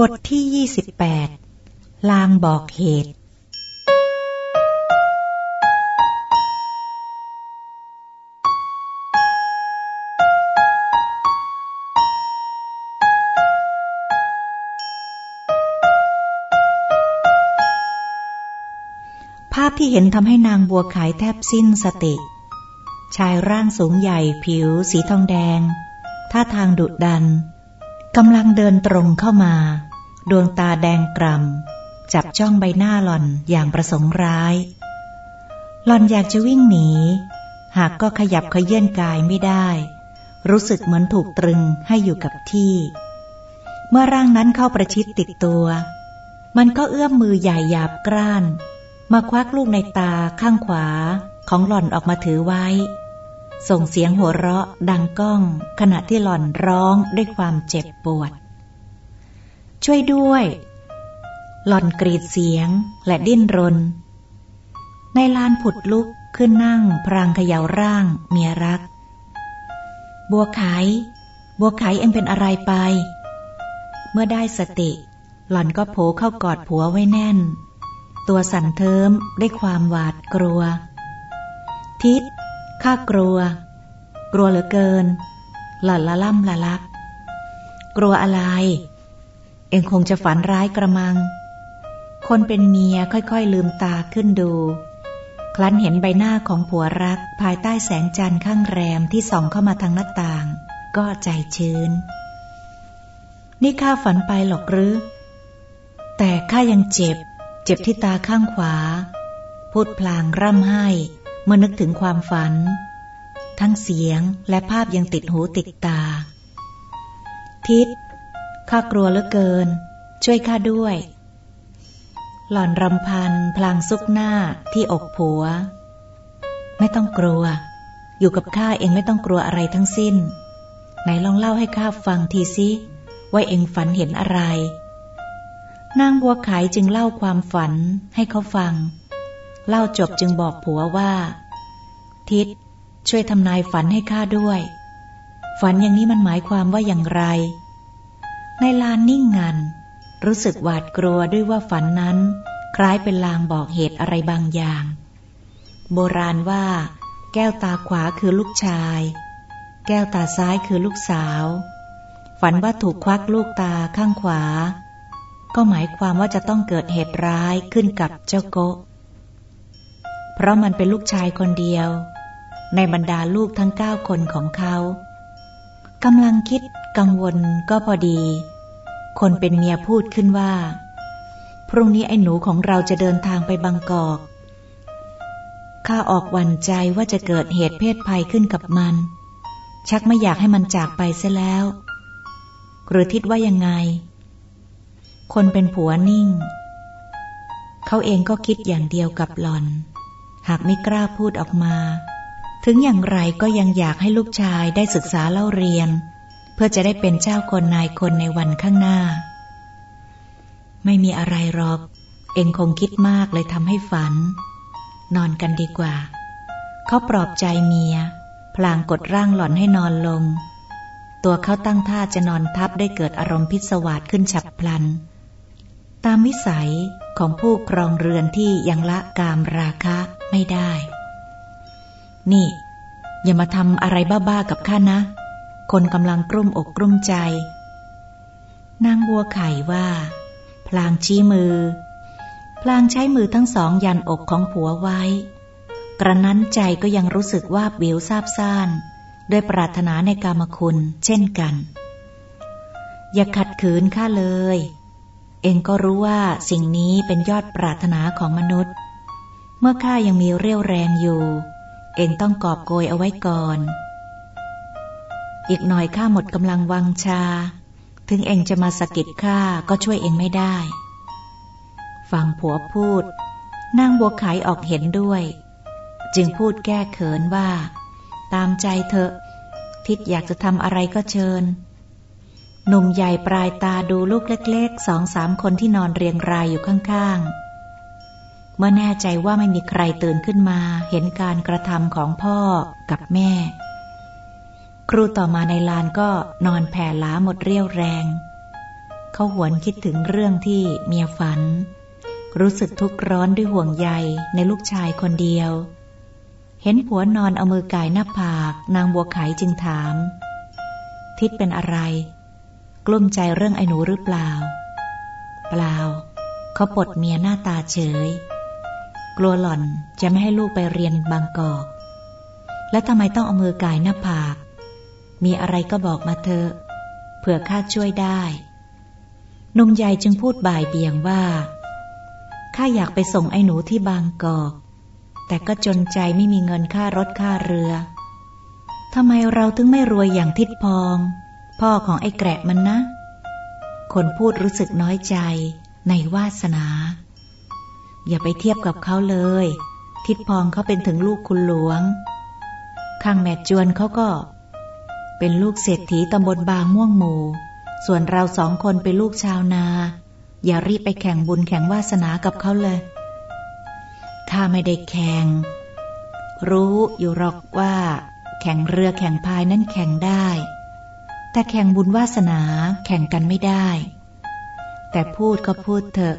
บทที่28ลางบอกเหตุ ภาพที่เห็นทำให้นางบัวขายแทบสิ้นสติ ชายร่างสูงใหญ่ผิวสีทองแดง ท่าทางดุดัน กำลังเดินตรงเข้ามา ดวงตาแดงกร่ำจับจ้องใบหน้าหล่อนอย่างประสงค์ร้าย หล่อนอยากจะวิ่งหนี หากก็ขยับขยื่นกายไม่ได้ รู้สึกเหมือนถูกตรึงให้อยู่กับที่ เมื่อร่างนั้นเข้าประชิดติดตัว มันก็เอื้อมมือใหญ่หยาบกร้าน มาควักลูกในตาข้างขวาของหล่อนออกมาถือไว้ ส่งเสียงหัวเราะดังก้อง ขณะที่หล่อนร้องด้วยความเจ็บปวด ช่วยด้วย หล่อนกรีดเสียงและดิ้นรน ในลานผุดลุกขึ้นนั่งพรางเขย่าร่างเมียรัก บัวไขบัวไขเอ็งเป็นอะไรไป เมื่อได้สติ หล่อนก็โผเข้ากอดผัวไว้แน่น ตัวสั่นเทิมด้วยความหวาดกลัว ทิศ ข้ากลัว กลัวเหลือเกิน หล่อนละล่ำละลัก กลัวอะไร เองคงจะฝันร้ายกระมัง คนเป็นเมียค่อยๆลืมตาขึ้นดู คลั้นเห็นใบหน้าของผัวรักภายใต้แสงจันทร์ข้างแรมที่ส่องเข้ามาทางหน้าต่าง ก็ใจชื้น นี่ข้าฝันไปหรอกหรือ แต่ข้ายังเจ็บ เจ็บที่ตาข้างขวา พูดพลางร่ำไห้ เมื่อนึกถึงความฝัน ทั้งเสียงและภาพยังติดหูติดตา ทิศข้ากลัวเหลือเกิน ช่วยข้าด้วย หล่อนรำพันพลางซุกหน้าที่อกผัว ไม่ต้องกลัว อยู่กับข้าเองไม่ต้องกลัวอะไรทั้งสิ้น ไหนลองเล่าให้ข้าฟังทีสิว่าเองฝันเห็นอะไร นางบัวขายจึงเล่าความฝันให้เขาฟัง เล่าจบจึงบอกผัวว่า ทิศช่วยทำนายฝันให้ข้าด้วย ฝันอย่างนี้มันหมายความว่าอย่างไรในลานนิ่งงัน รู้สึกหวาดกลัวด้วยว่าฝันนั้น คล้ายเป็นลางบอกเหตุอะไรบางอย่าง โบราณว่า แก้วตาขวาคือลูกชาย แก้วตาซ้ายคือลูกสาว ฝันว่าถูกควักลูกตาข้างขวา ก็หมายความว่าจะต้องเกิดเหตุร้ายขึ้นกับเจ้าโก เพราะมันเป็นลูกชายคนเดียว ในบรรดาลูกทั้งเก้าคนของเขากำลังคิดกังวลก็พอดี คนเป็นเมียพูดขึ้นว่า พรุ่งนี้ไอ้หนูของเราจะเดินทางไปบางกอกข้าออกวันใจว่าจะเกิดเหตุเพศภัยขึ้นกับมัน ชักไม่อยากให้มันจากไปเสียแล้ว หรือทิดว่ายังไง คนเป็นผัวนิ่ง เขาเองก็คิดอย่างเดียวกับหลอน หากไม่กล้าพูดออกมา ถึงอย่างไรก็ยังอยากให้ลูกชายได้ศึกษาเล่าเรียน เพื่อจะได้เป็นเจ้าคนนายคนในวันข้างหน้า ไม่มีอะไรหรอก เองคงคิดมากเลยทำให้ฝัน นอนกันดีกว่า เขาปลอบใจเมีย พลางกดร่างหล่อนให้นอนลง ตัวเขาตั้งท่าจะนอนทับได้เกิดอารมณ์พิศวาสขึ้นฉับพลันตามวิสัยของผู้ครองเรือนที่ยังละกามราคะ ไม่ได้ นี่ อย่ามาทำอะไรบ้าๆกับข้านะ คนกำลังกลุ้มอกกลุ้มใจ นางบัวไข่ว่า พลางชี้มือ พลางใช้มือทั้งสองยันอกของผัวไว้ กระนั้นใจก็ยังรู้สึกว่าวิวซาบซ่านด้วยปรารถนาในกามคุณ เช่นกัน อย่าขัดขืนข้าเลย เองก็รู้ว่าสิ่งนี้เป็นยอดปรารถนาของมนุษย์ เมื่อข้ายังมีเรี่ยวแรงอยู่ เองต้องกอบโกยเอาไว้ก่อน อีกหน่อยข้าหมดกำลังวังชา ถึงเองจะมาสะกิดข้าก็ช่วยเองไม่ได้ ฟังผัวพูดนางบัวขายออกเห็นด้วย จึงพูดแก้เขินว่า ตามใจเถอะ ทิดอยากจะทำอะไรก็เชิญหนุ่มใหญ่ปลายตาดูลูกเล็กๆสองสามคนที่นอนเรียงรายอยู่ข้างๆ เมื่อแน่ใจว่าไม่มีใครตื่นขึ้นมาเห็นการกระทำของพ่อกับแม่ ครูต่อมาในลานก็นอนแผ่ล้าหมดเรี่ยวแรง เขาหวนคิดถึงเรื่องที่เมียฝัน รู้สึกทุกข์ร้อนด้วยห่วงใยในลูกชายคนเดียว เห็นผัวนอนเอามือกายหน้าผาก นางบัวไขจึงถาม ทิดเป็นอะไร กลุ้มใจเรื่องไอ้หนูหรือเปล่า เปล่าเขาปลดเมียหน้าตาเฉย กลัวหล่อนจะไม่ให้ลูกไปเรียนบางกอก และทำไมต้องเอามือกายหน้าผาก มีอะไรก็บอกมาเถอะเผื่อข้าช่วยได้นมใหญ่จึงพูดบ่ายเบียงว่า ข้าอยากไปส่งไอ้หนูที่บางกอก แต่ก็จนใจไม่มีเงินค่ารถค่าเรือ ทำไมเราถึงไม่รวยอย่างทิดพอง พ่อของไอ้แกะมันนะ คนพูดรู้สึกน้อยใจในวาสนา อย่าไปเทียบกับเขาเลย ทิดพองเขาเป็นถึงลูกคุณหลวง ข้างแม่จวนเขาก็ เป็นลูกเศรษฐีตำบลบางม่วงหมู่ ส่วนเราสองคนเป็นลูกชาวนา อย่ารีบไปแข่งบุญแข่งวาสนากับเขาเลย ข้าไม่ได้แข่ง รู้อยู่หรอกว่า แข่งเรือแข่งพายนั้นแข่งได้ แต่แข่งบุญวาสนาแข่งกันไม่ได้ แต่พูดก็พูดเถอะ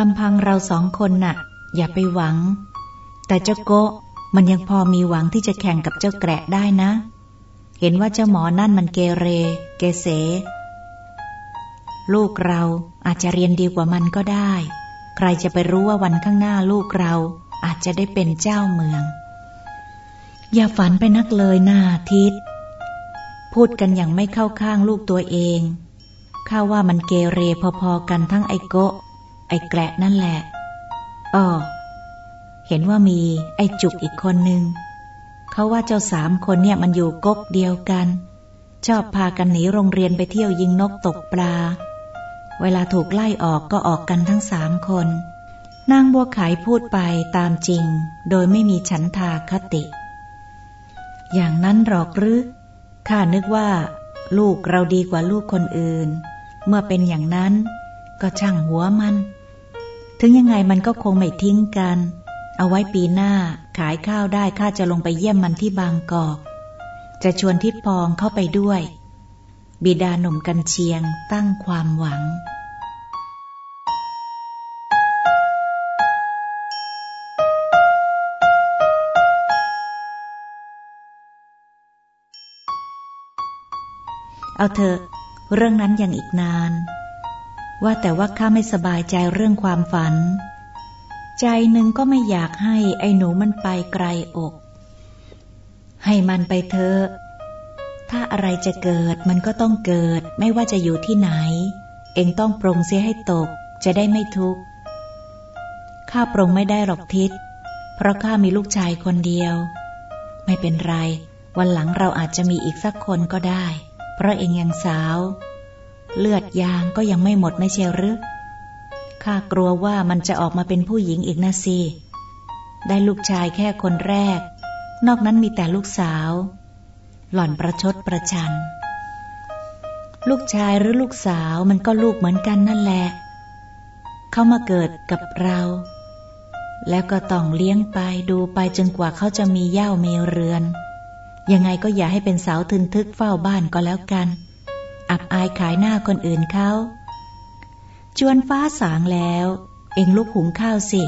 ลำพังเราสองคนน่ะ อย่าไปหวัง แต่เจ้าโกะมันยังพอมีหวังที่จะแข่งกับเจ้าแกะได้นะ เห็นว่าเจ้าหมอนั่นมันเกเร เกเส ลูกเราอาจจะเรียนดีกว่ามันก็ได้ ใครจะไปรู้ว่าวันข้างหน้าลูกเราอาจจะได้เป็นเจ้าเมือง อย่าฝันไปนักเลยนาทิศพูดกันอย่างไม่เข้าข้างลูกตัวเองข้าว่ามันเกเรพอๆกันทั้งไอโกะ ไอแกละนั่นแหละอ๋อเห็นว่ามีไอจุกอีกคนนึงเขาว่าเจ้าสามคนเนี่ยมันอยู่ก๊กเดียวกัน ชอบพากันหนีโรงเรียนไปเที่ยวยิงนกตกปลา เวลาถูกไล่ออกก็ออกกันทั้งสามคน นางบัวไขพูดไปตามจริง โดยไม่มีฉันทาคติ อย่างนั้นหรอกหรือข้านึกว่า ลูกเราดีกว่าลูกคนอื่น เมื่อเป็นอย่างนั้น ก็ช่างหัวมัน ถึงยังไงมันก็คงไม่ทิ้งกัน เอาไว้ปีหน้าขายข้าวได้ข้าจะลงไปเยี่ยมมันที่บางกอก จะชวนทิดพองเข้าไปด้วย บิดาหนุ่มกันเชียงตั้งความหวังเอาเถอะ เรื่องนั้นยังอีกนาน ว่าแต่ว่าข้าไม่สบายใจเรื่องความฝัน ใจหนึ่งก็ไม่อยากให้ไอ้หนูมันไปไกลอก ให้มันไปเถอะ ถ้าอะไรจะเกิดมันก็ต้องเกิด ไม่ว่าจะอยู่ที่ไหน เองต้องปรงเสียให้ตก จะได้ไม่ทุกข์ ข้าปรงไม่ได้หรอกทิศ เพราะข้ามีลูกชายคนเดียว ไม่เป็นไร วันหลังเราอาจจะมีอีกสักคนก็ได้ เพราะเองยังสาว เลือดยางก็ยังไม่หมดไม่เชียวหรือข้ากลัวว่ามันจะออกมาเป็นผู้หญิงอีกนะสิ ได้ลูกชายแค่คนแรก นอกนั้นมีแต่ลูกสาว หล่อนประชดประชัน ลูกชายหรือลูกสาวมันก็ลูกเหมือนกันนั่นแหละ เขามาเกิดกับเรา แล้วก็ต้องเลี้ยงไปดูไปจนกว่าเขาจะมีเย่ามีเรือน ยังไงก็อย่าให้เป็นสาวทึนทึกเฝ้าบ้านก็แล้วกัน อับอายขายหน้าคนอื่นเขา จวนฟ้าสางแล้ว เองลุกหุงข้าวสิ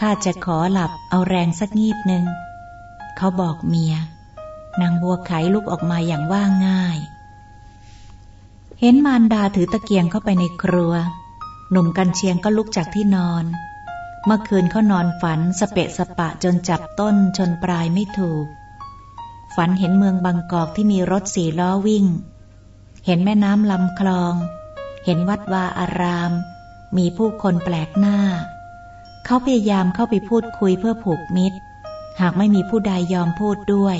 ข้าจะขอหลับเอาแรงสักงีบหนึ่ง เขาบอกเมีย นางบัวไขลุกออกมาอย่างว่าง่าย เห็นมารดาถือตะเกียงเข้าไปในครัว หนุ่มกันเชียงก็ลุกจากที่นอน เมื่อคืนเขานอนฝันสเปะสปะจนจับต้นชนปลายไม่ถูก ฝันเห็นเมืองบางกอกที่มีรถสี่ล้อวิ่ง เห็นแม่น้ำลำคลอง เห็นวัดวาอาราม มีผู้คนแปลกหน้า เขาพยายามเข้าไปพูดคุยเพื่อผูกมิตร หากไม่มีผู้ใดยอมพูดด้วย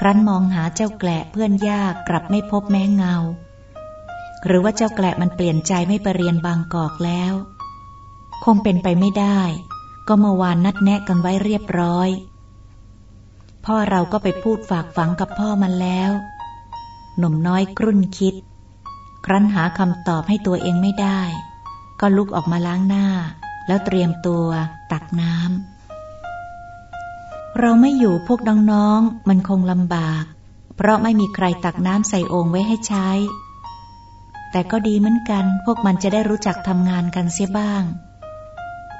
ครั้นมองหาเจ้าแกละเพื่อนยากกลับไม่พบแม้เงา หรือว่าเจ้าแกละมันเปลี่ยนใจไม่ไปเรียนบางกอกแล้ว คงเป็นไปไม่ได้ ก็เมื่อวานนัดแนะกันไว้เรียบร้อย พ่อเราก็ไปพูดฝากฝังกับพ่อมันแล้ว หนุ่มน้อยกรุ่นคิด ครั้นหาคำตอบให้ตัวเองไม่ได้ ก็ลุกออกมาล้างหน้า แล้วเตรียมตัวตักน้ำเราไม่อยู่พวกน้องๆมันคงลำบาก เพราะไม่มีใครตักน้ำใส่โอ่งไว้ให้ใช้ แต่ก็ดีเหมือนกัน พวกมันจะได้รู้จักทำงานกันเสียบ้าง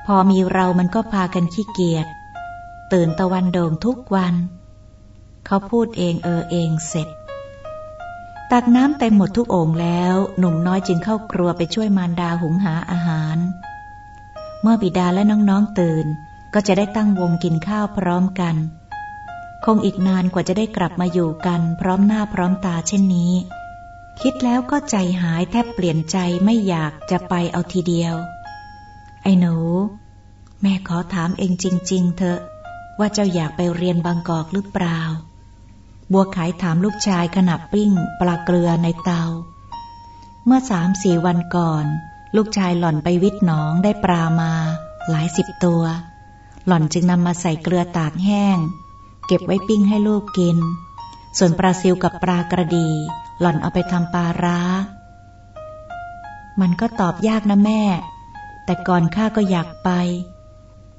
พอมีเรามันก็พากันขี้เกียจตื่นตะวันโด่งทุกวัน เขาพูดเองเออเองเสร็จ ตักน้ำเต็มหมดทุกโอ่งแล้ว หนุ่มน้อยจึงเข้าครัวไปช่วยมารดาหุงหาอาหาร เมื่อบิดาและน้องๆตื่น ก็จะได้ตั้งวงกินข้าวพร้อมกัน คงอีกนานกว่าจะได้กลับมาอยู่กันพร้อมหน้าพร้อมตาเช่นนี้ คิดแล้วก็ใจหายแทบเปลี่ยนใจไม่อยากจะไปเอาทีเดียว ไอ้หนู แม่ขอถามเองจริง ๆ เถอะว่าเจ้าอยากไปเรียนบางกอกหรือเปล่า บัวขายถามลูกชายขณะปิ้งปลาเกลือในเตา เมื่อสามสี่วันก่อน ลูกชายหล่อนไปวิทหนองได้ปลามา หลายสิบตัว หล่อนจึงนำมาใส่เกลือตากแห้ง เก็บไว้ปิ้งให้ลูกกิน ส่วนปลาซิวกับปลากระดี หล่อนเอาไปทำปลาร้า มันก็ตอบยากนะแม่ แต่ก่อนข้าก็อยากไป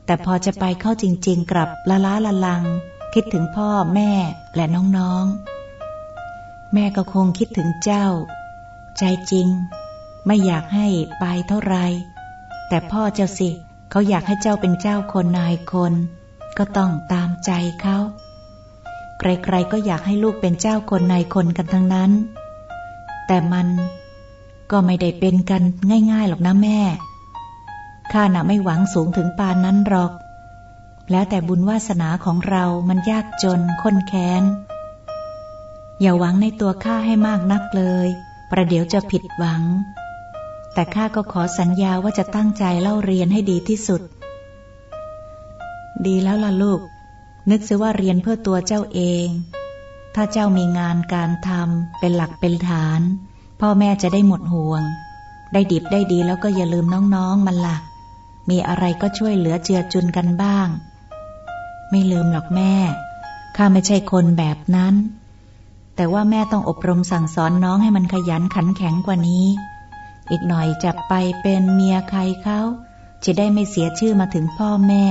แต่พอจะไปเข้าจริง ๆ กลับละล้าละลัง คิดถึงพ่อแม่และน้องๆ แม่ก็คงคิดถึงเจ้า ใจจริง ไม่อยากให้ไปเท่าไร แต่พ่อเจ้าสิเขาอยากให้เจ้าเป็นเจ้าคนนายคน ก็ต้องตามใจเขาใครๆก็อยากให้ลูกเป็นเจ้าคนนายคนกันทั้งนั้น แต่มันก็ไม่ได้เป็นกันง่ายๆหรอกนะแม่ข้าน่ะไม่หวังสูงถึงปานนั้นหรอก แล้วแต่บุญวาสนาของเรามันยากจนค้นแค้น อย่าหวังในตัวข้าให้มากนักเลย ประเดี๋ยวจะผิดหวัง แต่ข้าก็ขอสัญญาว่าจะตั้งใจเล่าเรียนให้ดีที่สุด ดีแล้วล่ะลูก นึกซะว่าเรียนเพื่อตัวเจ้าเอง ถ้าเจ้ามีงานการทำเป็นหลักเป็นฐาน พ่อแม่จะได้หมดห่วง ได้ดิบได้ดีแล้วก็อย่าลืมน้องๆมันละ่ะ มีอะไรก็ช่วยเหลือเจือจุนกันบ้าง ไม่ลืมหรอกแม่ ข้าไม่ใช่คนแบบนั้น แต่ว่าแม่ต้องอบรมสั่งสอนน้องให้มันขยันขันแข็งกว่านี้ อีกหน่อยจะไปเป็นเมียใครเขาจะได้ไม่เสียชื่อมาถึงพ่อแม่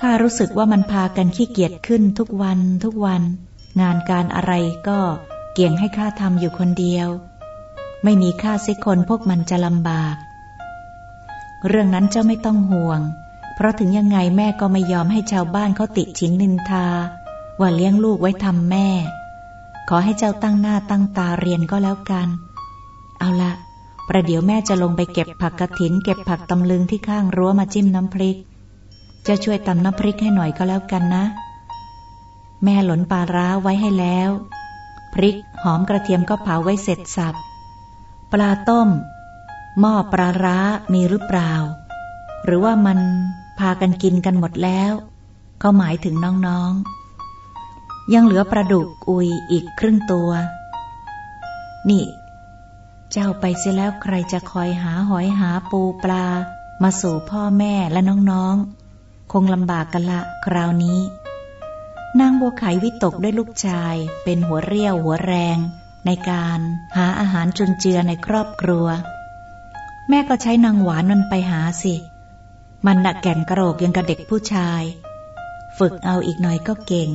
ข้ารู้สึกว่ามันพากันขี้เกียจขึ้นทุกวันทุกวัน งานการอะไรก็เกี่ยงให้ข้าทำอยู่คนเดียว ไม่มีข้าสิคนพวกมันจะลำบาก เรื่องนั้นเจ้าไม่ต้องห่วง เพราะถึงยังไงแม่ก็ไม่ยอมให้ชาวบ้านเขาติชินนินทา ว่าเลี้ยงลูกไว้ทำแม่ ขอให้เจ้าตั้งหน้าตั้งตาเรียนก็แล้วกัน เอาละประเดี๋ยวแม่จะลงไปเก็บผักกระถิน เก็บผักตำลึงที่ข้างรั้วมาจิ้มน้ำพริก จะช่วยตำน้ำพริกให้หน่อยก็แล้วกันนะ แม่หลนปลาร้าไว้ให้แล้ว พริกหอมกระเทียมก็เผาไว้เสร็จสับ ปลาต้ม หม้อปลาร้ามีหรือเปล่า หรือว่ามัน พากันกินกันหมดแล้ว ก็หมายถึงน้องๆ ยังเหลือปลาดุกอุยอีกครึ่งตัว นี่ เจ้าไปเสียแล้วใครจะคอยหาหอยหาปูปลา มาสู่พ่อแม่และน้องๆ คงลำบากกันละคราวนี้ นางบัวไขวิตกด้วยลูกชายเป็นหัวเรี่ยวหัวแรง ในการหาอาหารจุนเจือในครอบครัว แม่ก็ใช้นางหวานมันไปหาสิ มันหนักแก่นกระโรกยังกับเด็กผู้ชาย ฝึกเอาอีกหน่อยก็เก่ง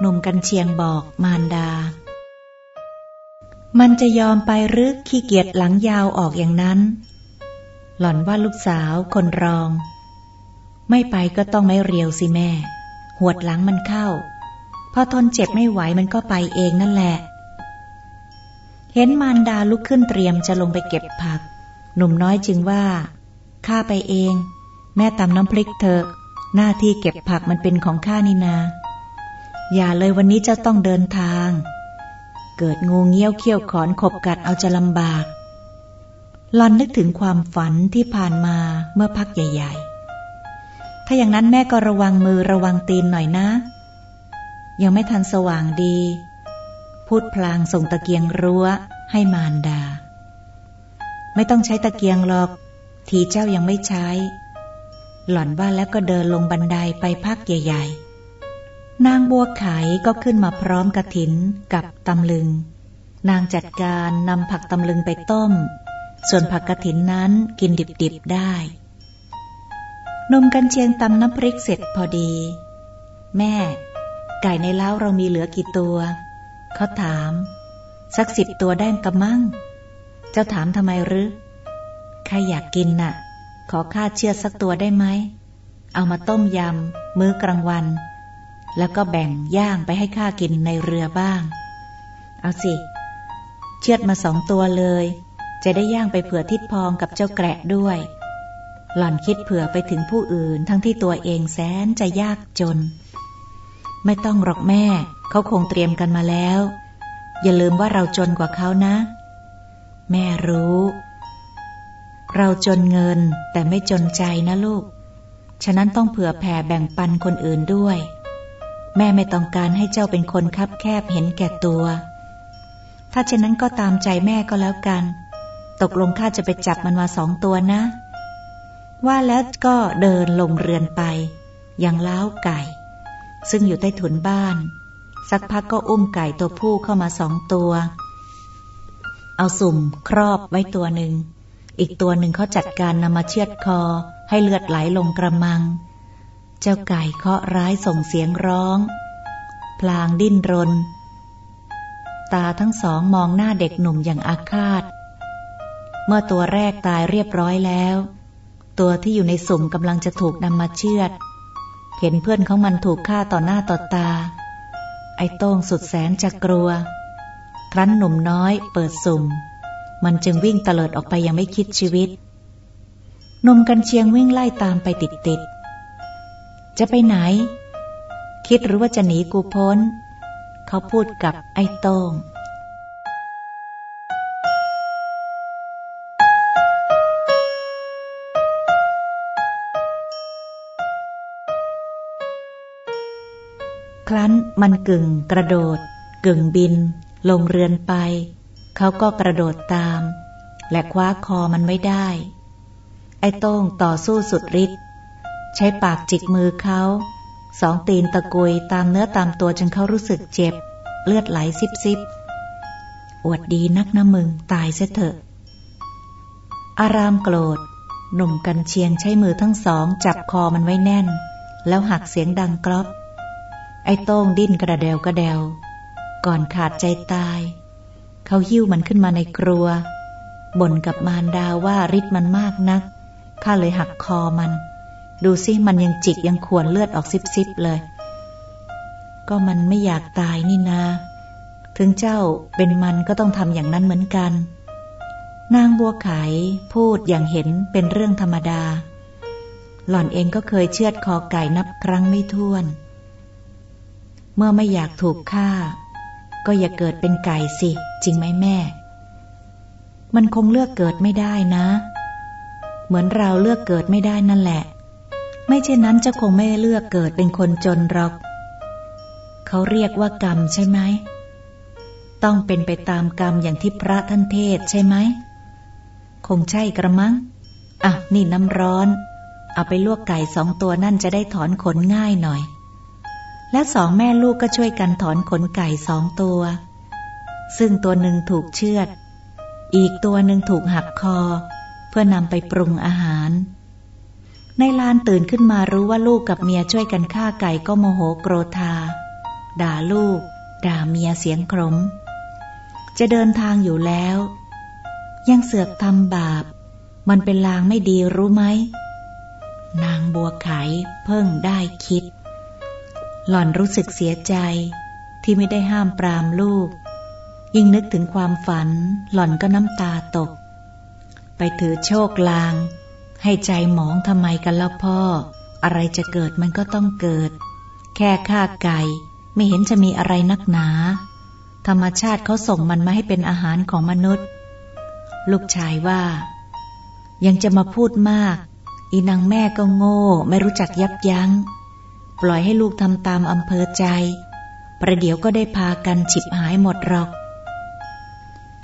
หนุ่มกันเชียงบอกมารดา มันจะยอมไปหรือขี้เกียจหลังยาวออกอย่างนั้น หล่อนว่าลูกสาวคนรอง ไม่ไปก็ต้องไม่เรียวสิแม่ หวดหลังมันเข้า พอทนเจ็บไม่ไหวมันก็ไปเองนั่นแหละ เห็นมารดาลุกขึ้นเตรียมจะลงไปเก็บผัก หนุ่มน้อยจึงว่า ข้าไปเอง แม่ตำน้ำพริกเถอะหน้าที่เก็บผักมันเป็นของข้านี่นา อย่าเลยวันนี้เจ้าต้องเดินทาง เกิดงูเงี้ยวเขี้ยวขอนขบกัดเอาจะลำบากลอนนึกถึงความฝันที่ผ่านมาเมื่อพักใหญ่ถ้าอย่างนั้นแม่ก็ระวังมือระวังตีนหน่อยนะ ยังไม่ทันสว่างดี พูดพลางส่งตะเกียงรั้วให้มารดา ไม่ต้องใช้ตะเกียงหรอก ทีเจ้ายังไม่ใช้ หล่อนว่าแล้วก็เดินลงบันไดไปพักใหญ่ ๆ นางบัวไขก็ขึ้นมาพร้อมกระถินกับตำลึง นางจัดการนำผักตำลึงไปต้ม ส่วนผักกระถินนั้นกินดิบๆได้นมกันเชียงตำน้ำพริกเสร็จพอดี แม่ ไก่ในเล้าเรามีเหลือกี่ตัวเขาถาม สักสิบตัวได้กระมัง เจ้าถามทำไมหรือ ใครอยากกินน่ะ ขอข้าเชือดสักตัวได้ไหม เอามาต้มยำ มื้อกลางวัน แล้วก็แบ่งย่างไปให้ข้ากินในเรือบ้าง เอาสิ เชือดมาสองตัวเลย จะได้ย่างไปเผื่อทิดพองกับเจ้าแกะด้วย หล่อนคิดเผื่อไปถึงผู้อื่นทั้งที่ตัวเองแสนจะยากจน ไม่ต้องหรอกแม่ เขาคงเตรียมกันมาแล้ว อย่าลืมว่าเราจนกว่าเขานะ แม่รู้ เราจนเงินแต่ไม่จนใจนะลูก ฉะนั้นต้องเผื่อแผ่แบ่งปันคนอื่นด้วย แม่ไม่ต้องการให้เจ้าเป็นคนคับแคบเห็นแก่ตัว ถ้าเช่นนั้นก็ตามใจแม่ก็แล้วกัน ตกลงข้าจะไปจับมันมาสองตัวนะ ว่าแล้วก็เดินลงเรือนไป ยังเล้าไก่ ซึ่งอยู่ใต้ถุนบ้าน สักพักก็อุ้มไก่ตัวผู้เข้ามาสองตัว เอาสุ่มครอบไว้ตัวหนึ่ง อีกตัวหนึ่งเขาจัดการนำมาเชือดคอให้เลือดไหลลงกระมัง เจ้าไก่เคาะร้ายส่งเสียงร้อง พลางดิ้นรน ตาทั้งสองมองหน้าเด็กหนุ่มอย่างอาฆาต เมื่อตัวแรกตายเรียบร้อยแล้ว ตัวที่อยู่ในสุ่มกำลังจะถูกนำมาเชือด เห็นเพื่อนของมันถูกฆ่าต่อหน้าต่อตา ไอ้โต้งสุดแสนจะกลัว ครั้นหนุ่มน้อยเปิดสุ่ม มันจึงวิ่งเตลิดออกไปยังไม่คิดชีวิต นมกันเชียงวิ่งไล่ตามไปติดๆจะไปไหน คิดหรือว่าจะหนีกูพ้น เขาพูดกับไอ้โต้งครั้นมันกึ่งกระโดด กึ่งบิน ลงเรือนไป เขาก็กระโดดตาม และคว้าคอมันไม่ได้ ไอ้โต้งต่อสู้สุดฤทธิ์ใช้ปากจิกมือเขาสองตีนตะกุยตามเนื้อตามตัวจนเขารู้สึกเจ็บ เลือดไหลซิบซิบอวดดีนักนะมึงตายเสียเถอะ อารามโกรธ หนุ่มกันเชียงใช้มือทั้งสอง จับคอมันไว้แน่น แล้วหักเสียงดังกรอบ ไอ้โต้งดิ้นกระเดวกระเดว ก่อนขาดใจตาย เขาหิ้วมันขึ้นมาในครัว บ่นกับมารดาว่าฤทธิ์มันมากนัก ข้าเลยหักคอมัน ดูสิมันยังจิกยังขวนเลือดออกซิบๆเลย ก็มันไม่อยากตายนี่นา ถึงเจ้าเป็นมันก็ต้องทำอย่างนั้นเหมือนกัน นางบัวไขพูดอย่างเห็นเป็นเรื่องธรรมดา หล่อนเองก็เคยเชือดคอไก่นับครั้งไม่ถ้วน เมื่อไม่อยากถูกฆ่า ก็อย่าเกิดเป็นไก่สิ จริงไหมแม่ มันคงเลือกเกิดไม่ได้นะ เหมือนเราเลือกเกิดไม่ได้นั่นแหละ ไม่เช่นนั้นจะคงไม่เลือกเกิดเป็นคนจนหรอก เขาเรียกว่ากรรมใช่ไหม ต้องเป็นไปตามกรรมอย่างที่พระท่านเทศใช่ไหม คงใช่กระมัง อะ นี่น้ำร้อน เอาไปลวกไก่สองตัวนั่นจะได้ถอนขนง่ายหน่อย และสองแม่ลูกก็ช่วยกันถอนขนไก่สองตัว ซึ่งตัวหนึ่งถูกเชือด อีกตัวหนึ่งถูกหักคอ เพื่อนำไปปรุงอาหาร ในลานตื่นขึ้นมารู้ว่าลูกกับเมียช่วยกันฆ่าไก่ก็โมโหโกรธา ด่าลูก ด่าเมียเสียงครมจะเดินทางอยู่แล้ว ยังเสือกทำบาป มันเป็นลางไม่ดีรู้ไหม นางบัวไขเพิ่งได้คิด หล่อนรู้สึกเสียใจที่ไม่ได้ห้ามปรามลูก ยิ่งนึกถึงความฝัน หล่อนก็น้ำตาตก ไปถือโชคลาง ให้ใจหมองทำไมกันล่ะพ่อ อะไรจะเกิดมันก็ต้องเกิด แค่ฆ่าไก่ไม่เห็นจะมีอะไรนักหนา ธรรมชาติเขาส่งมันมาให้เป็นอาหารของมนุษย์ ลูกชายว่า ยังจะมาพูดมาก อีนางแม่ก็โง่ ไม่รู้จักยับยัง้ง ปล่อยให้ลูกทำตามอำเภอใจ ประเดี๋ยวก็ได้พากันฉิบหายหมดหรอก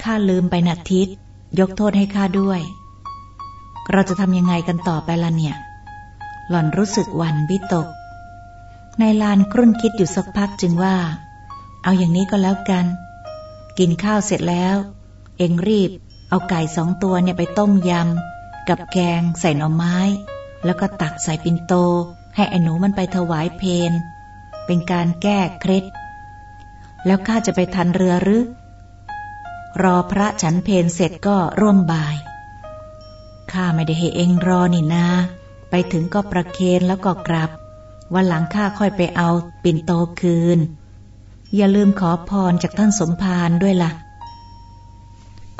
ข้าลืมไปนาทิตยกโทษให้ข้าด้วย เราจะทำยังไงกันต่อไปล่ะเนี่ย หล่อนรู้สึกวันวิตกในลานครุ่นคิดอยู่สักพักจึงว่า เอาอย่างนี้ก็แล้วกัน กินข้าวเสร็จแล้ว เองรีบ เอาไก่สองตัวเนี่ยไปต้มยำกับแกงใส่หน่อไม้ แล้วก็ตักใส่ปินโต ให้ไอ้หนูมันไปถวายเพนเป็นการแก้เคล็ด แล้วข้าจะไปทันเรือหรือ รอพระฉันเพนเสร็จก็ร่วมบ่าย ข้าไม่ได้ให้เองรอนี่นา ไปถึงก็ประเคนแล้วก็กลับ วันหลังข้าค่อยไปเอาปิ่นโตคืน อย่าลืมขอพรจากท่านสมภารด้วยละ่ะ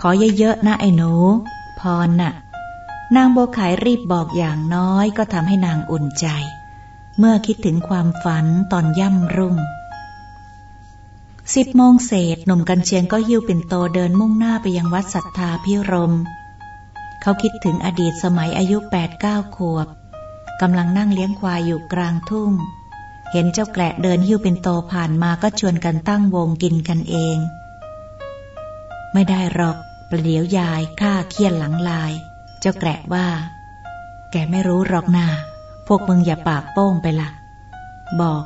ขอเยอะๆนะไอ้หนู พรน่ะ นางโบขายรีบบอกอย่างน้อยก็ทำให้นางอุ่นใจ เมื่อคิดถึงความฝันตอนย่ำรุ่งสิบโมงเศษหนุ่มกันเชียงก็หิ้วปิ่นโตเดินมุ่งหน้าไปยังวัดศรัทธาพิรม เขาคิดถึงอดีตสมัยอายุแปดเก้าขวบกำลังนั่งเลี้ยงควายอยู่กลางทุ่ง เห็นเจ้าแกละเดินหิ้วปิ่นโตผ่านมาก็ชวนกันตั้งวงกินกันเอง ไม่ได้หรอกประเดี๋ยวยายข้าเคียนหลังลาย เจ้าแกละว่า แกไม่รู้หรอกนา พวกมึงอย่าปากโป้งไปละบอก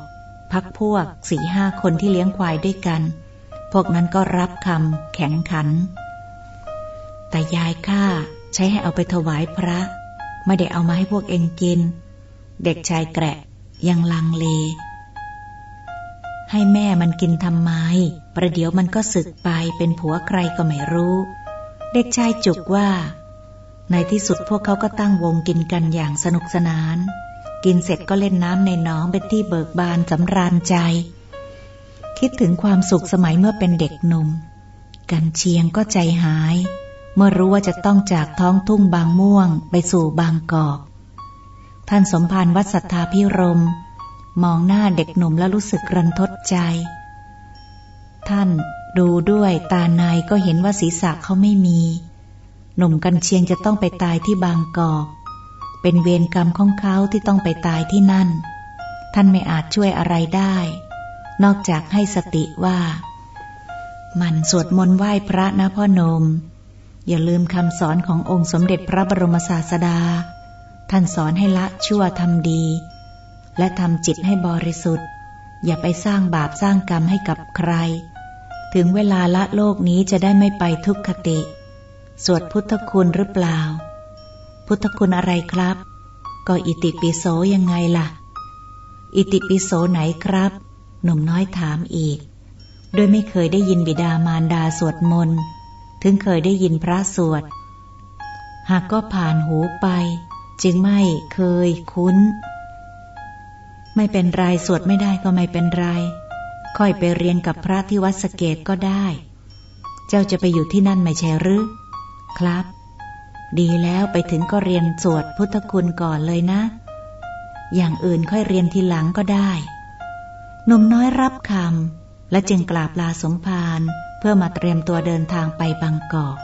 พักพวกสี่ห้าคนที่เลี้ยงควายด้วยกัน พวกนั้นก็รับคำแข็งขัน แต่ยายข้าใช้ให้เอาไปถวายพระ ไม่ได้เอามาให้พวกเองกิน เด็กชายแกะยังลังเล ให้แม่มันกินทำไม ประเดี๋ยวมันก็สึกไปเป็นผัวใครก็ไม่รู้ เด็กชายจุกว่า ในที่สุดพวกเขาก็ตั้งวงกินกันอย่างสนุกสนาน กินเสร็จก็เล่นน้ำในหนองเป็นที่เบิกบานสำราญใจ คิดถึงความสุขสมัยเมื่อเป็นเด็กหนุ่ม กันเชียงก็ใจหาย เมื่อรู้ว่าจะต้องจากท้องทุ่งบางม่วงไปสู่บางกอก ท่านสมภารวัดสัทธาพิรม มองหน้าเด็กหนุ่มแล้วรู้สึกรันทดใจ ท่านดูด้วยตาในก็เห็นว่าศีรษะเขาไม่มี หนุ่มกันเชียงจะต้องไปตายที่บางกอก เป็นเวรกรรมของเขาที่ต้องไปตายที่นั่น ท่านไม่อาจช่วยอะไรได้ นอกจากให้สติว่า มันสวดมนต์ไหว้พระนะพ่อนม อย่าลืมคำสอนขององค์สมเด็จพระบรมศาสดา ท่านสอนให้ละชั่วทำดี และทำจิตให้บริสุทธิ์ อย่าไปสร้างบาปสร้างกรรมให้กับใคร ถึงเวลาละโลกนี้จะได้ไม่ไปทุกขติ สวดพุทธคุณหรือเปล่า พุทธคุณอะไรครับ ก็อิติปิโสยังไงล่ะ อิติปิโสไหนครับ หนุ่มน้อยถามอีก โดยไม่เคยได้ยินบิดามารดาสวดมนต์ ถึงเคยได้ยินพระสวด หากก็ผ่านหูไป จึงไม่เคยคุ้น ไม่เป็นไรสวดไม่ได้ก็ไม่เป็นไร ค่อยไปเรียนกับพระที่วัดสเกตก็ได้ เจ้าจะไปอยู่ที่นั่นไม่ใช่หรือ ครับ ดีแล้วไปถึงก็เรียนสวดพุทธคุณก่อนเลยนะ อย่างอื่นค่อยเรียนทีหลังก็ได้หนุ่มน้อยรับคำและจึงกราบลาสมภารเพื่อมาเตรียมตัวเดินทางไปบางกอก